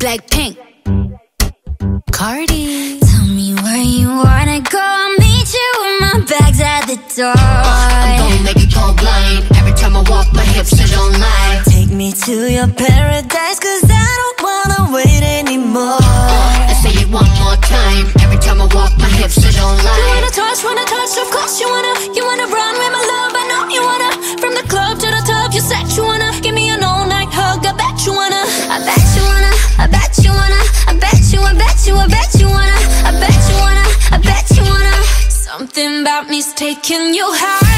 Blackpink. Cardi. Tell me where you wanna go. I'll meet you with my bags at the door. Uh, I'm gonna make it go blind. Every time I walk, my hips are don't lie. Take me to your paradise, about me's taking you higher.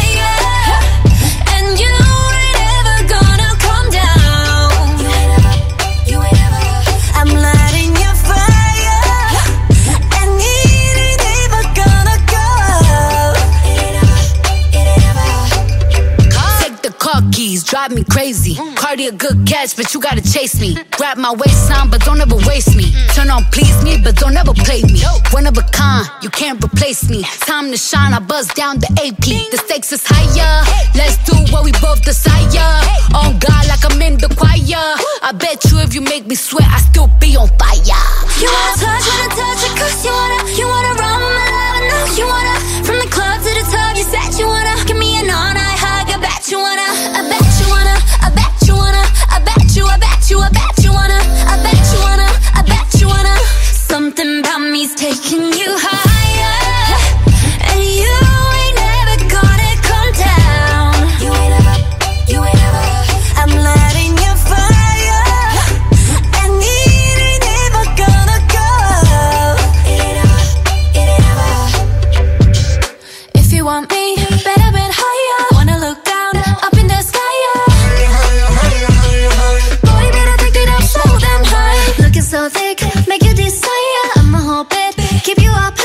Car keys, drive me crazy. Cardi a good catch, but you gotta chase me. Grab my waistline, but don't ever waste me. Turn on, please me, but don't ever play me. One of a kind, you can't replace me. Time to shine, I buzz down the AP. The stakes is higher. Let's do what we both desire. On God, like I'm in the choir. I bet you if you make me sweat, I still be on fire. You wanna you high up